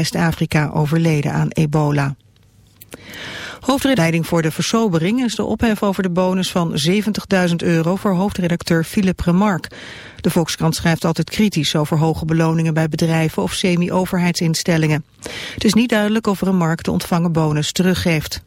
West-Afrika overleden aan ebola. Hoofdleiding voor de versobering is de ophef over de bonus van 70.000 euro voor hoofdredacteur Philip Remarque. De Volkskrant schrijft altijd kritisch over hoge beloningen bij bedrijven of semi-overheidsinstellingen. Het is niet duidelijk of Remarque de ontvangen bonus teruggeeft.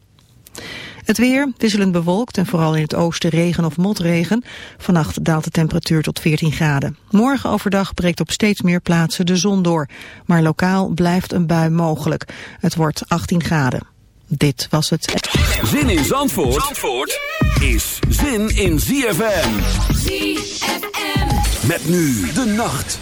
Het weer, wisselend bewolkt en vooral in het oosten regen of motregen. Vannacht daalt de temperatuur tot 14 graden. Morgen overdag breekt op steeds meer plaatsen de zon door. Maar lokaal blijft een bui mogelijk. Het wordt 18 graden. Dit was het. Zin in Zandvoort, Zandvoort is zin in ZFM. ZFM. Met nu de nacht.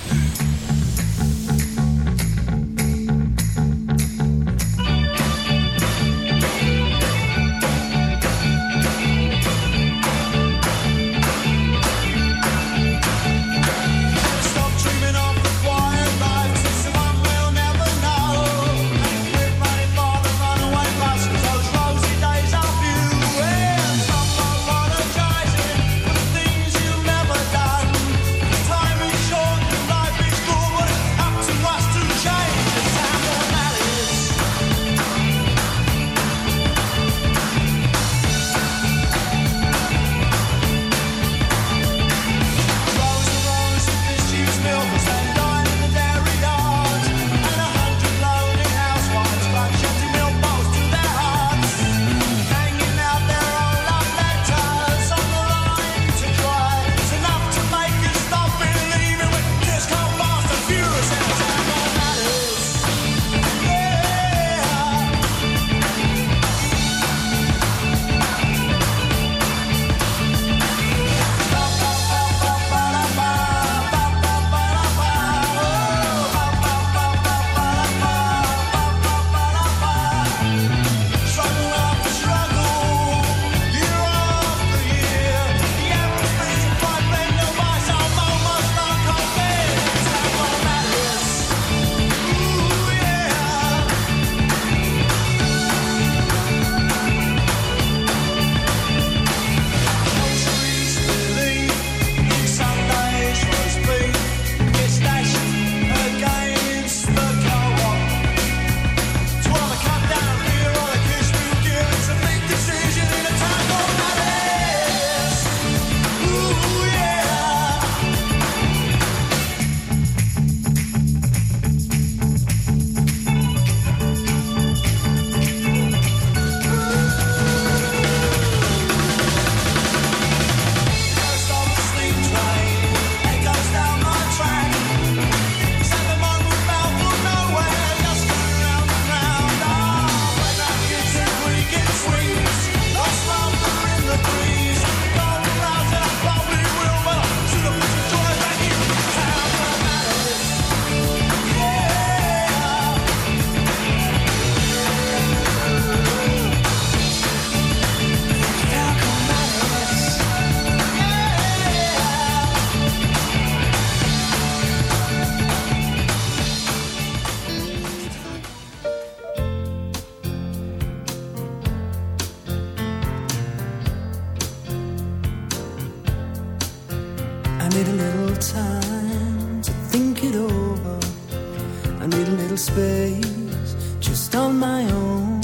days just on my own.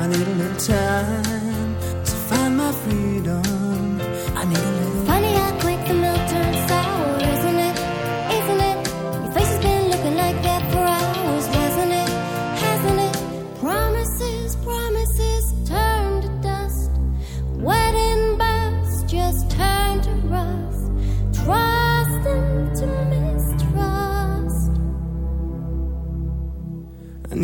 I need a little time.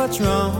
what's wrong.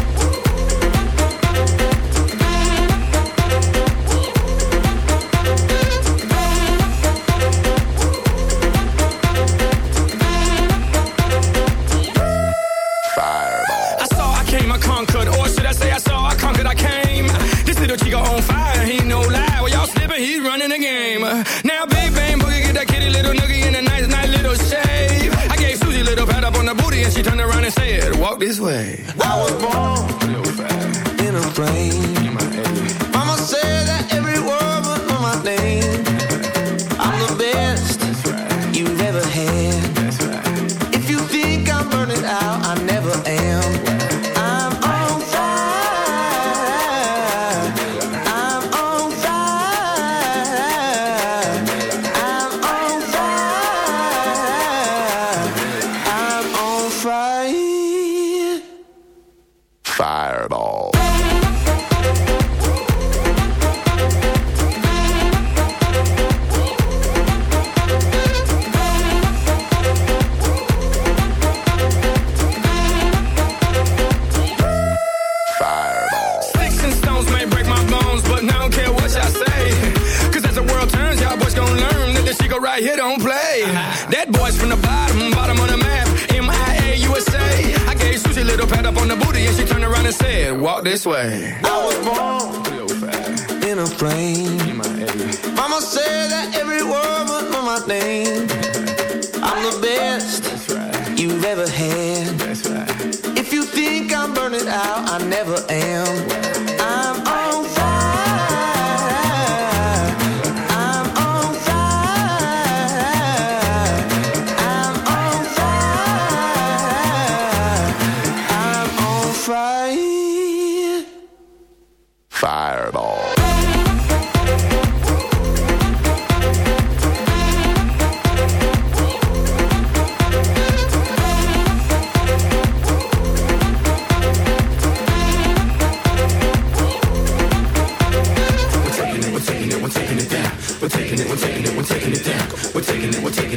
brain.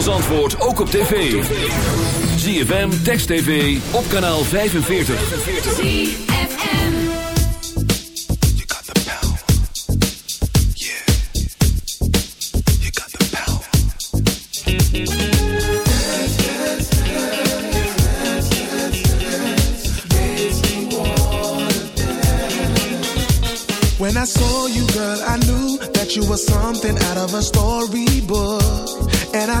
van antwoord ook op tv. ZFM, Text TV, op kanaal 45. You saw you, girl, I knew that you were something out of a storybook. And I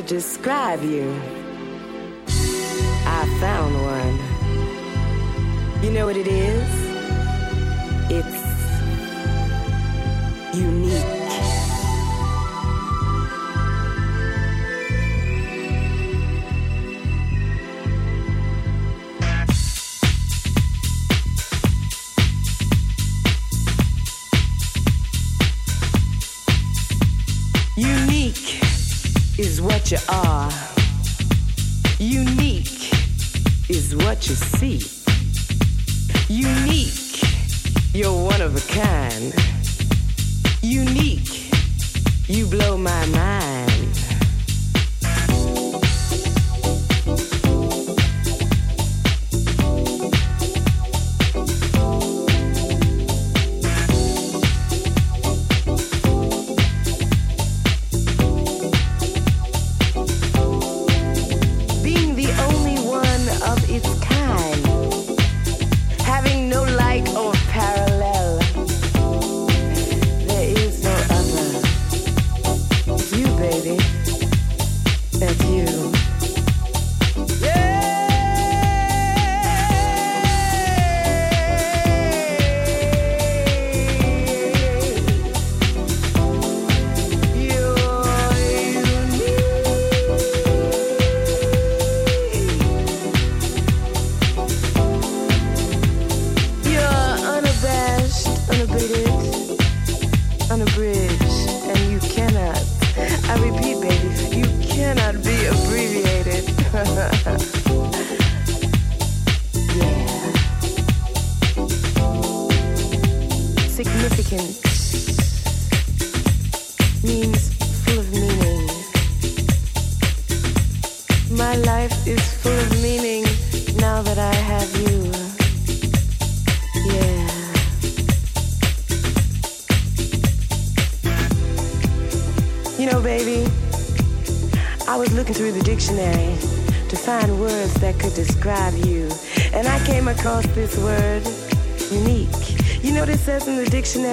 to describe you.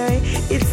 It's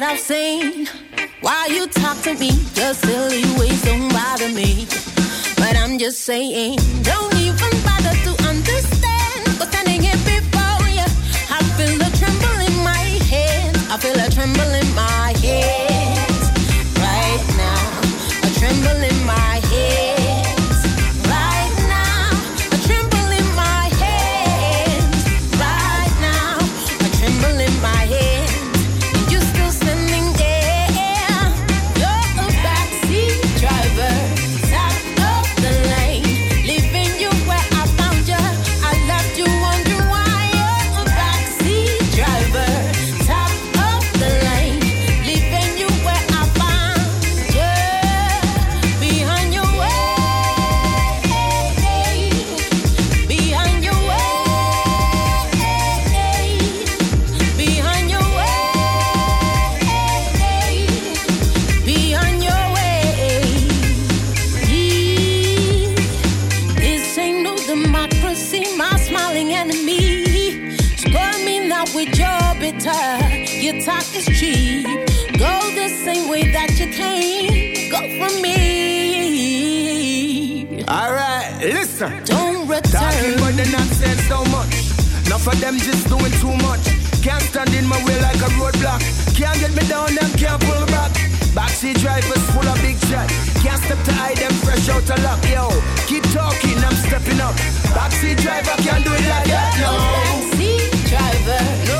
that I've seen. Why you talk to me? Your silly ways don't bother me. But I'm just saying, don't even bother to understand. But standing here before you, I feel a tremble in my head. I feel a tremble in my head. go for me. All right, listen. Don't return. Talking so much. Enough of them just doing too much. Can't stand in my way like a roadblock. Can't get me down, can't pull back. Backseat drivers full of big shot. Can't step to hide them. Yo, keep talking, I'm stepping up. Backseat driver can't do it like that. No, backseat driver. No.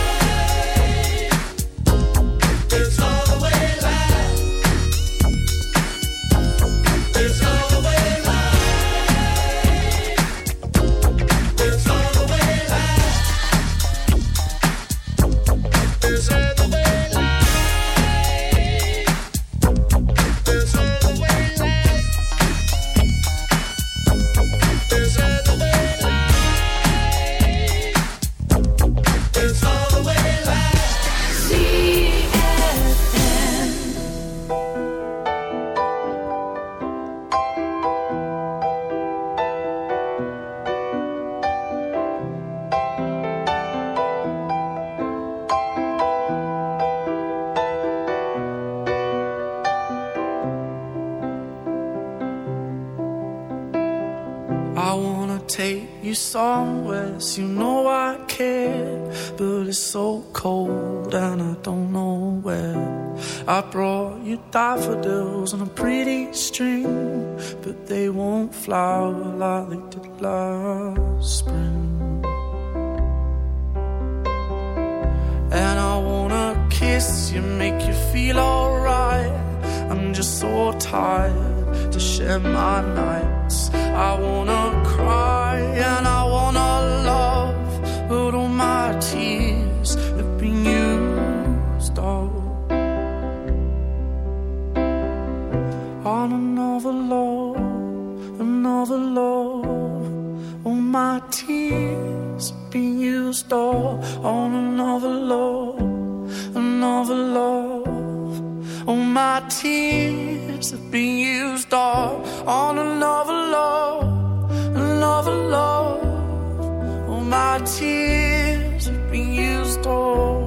last spring. And I wanna kiss you, make you feel alright. I'm just so tired to share my nights. I wanna my tears been used all on another love, another love. All my tears have been used all on another love, another love. All my tears have been used all.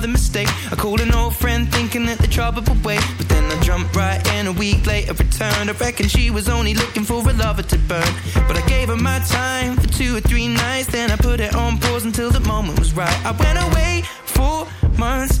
Another mistake. I called an old friend thinking that the trouble wait. But then I jumped right in a week later, returned. I reckon she was only looking for a lover to burn. But I gave her my time for two or three nights. Then I put it on pause until the moment was right. I went away for months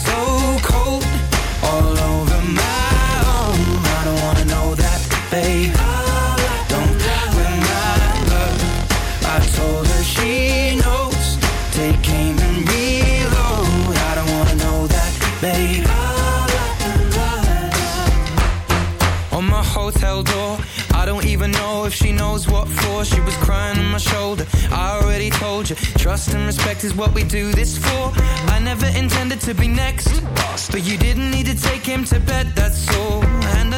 babe. Don't win my love. I told her she knows. Take aim and reload. I don't wanna know that, babe. On my hotel door, I don't even know if she knows what for. She was crying on my shoulder. I already told you, trust and respect is what we do this for. I never intended to be next, but you didn't need to take him to bed, that's all.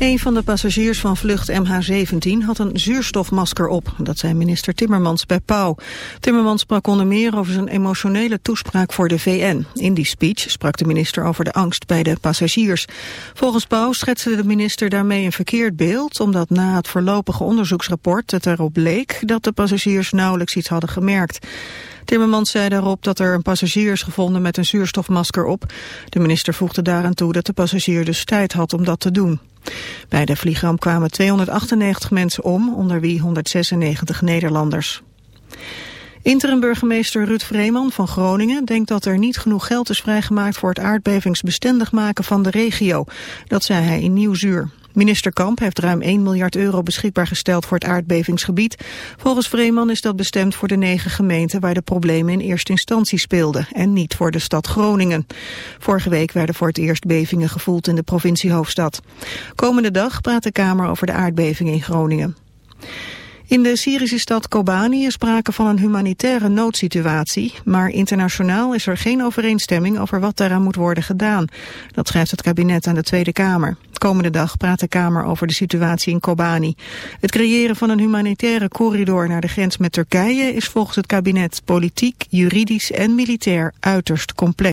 Een van de passagiers van vlucht MH17 had een zuurstofmasker op. Dat zei minister Timmermans bij Pauw. Timmermans sprak onder meer over zijn emotionele toespraak voor de VN. In die speech sprak de minister over de angst bij de passagiers. Volgens Pauw schetste de minister daarmee een verkeerd beeld... omdat na het voorlopige onderzoeksrapport het erop bleek... dat de passagiers nauwelijks iets hadden gemerkt. Timmermans zei daarop dat er een passagier is gevonden met een zuurstofmasker op. De minister voegde daaraan toe dat de passagier dus tijd had om dat te doen. Bij de vliegramp kwamen 298 mensen om, onder wie 196 Nederlanders. Interim-burgemeester Ruud Vreeman van Groningen denkt dat er niet genoeg geld is vrijgemaakt voor het aardbevingsbestendig maken van de regio. Dat zei hij in Nieuwsuur. Minister Kamp heeft ruim 1 miljard euro beschikbaar gesteld voor het aardbevingsgebied. Volgens Vreeman is dat bestemd voor de negen gemeenten waar de problemen in eerste instantie speelden en niet voor de stad Groningen. Vorige week werden voor het eerst bevingen gevoeld in de provinciehoofdstad. Komende dag praat de Kamer over de aardbeving in Groningen. In de Syrische stad Kobani is sprake van een humanitaire noodsituatie, maar internationaal is er geen overeenstemming over wat daaraan moet worden gedaan. Dat schrijft het kabinet aan de Tweede Kamer. Komende dag praat de Kamer over de situatie in Kobani. Het creëren van een humanitaire corridor naar de grens met Turkije is volgens het kabinet politiek, juridisch en militair uiterst complex.